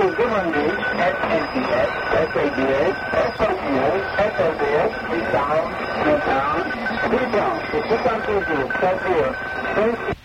to Zumundig, SNPS, SABS, SOPS, SOBS, Resound, Resound, Resound, the 2000 2 0, 0,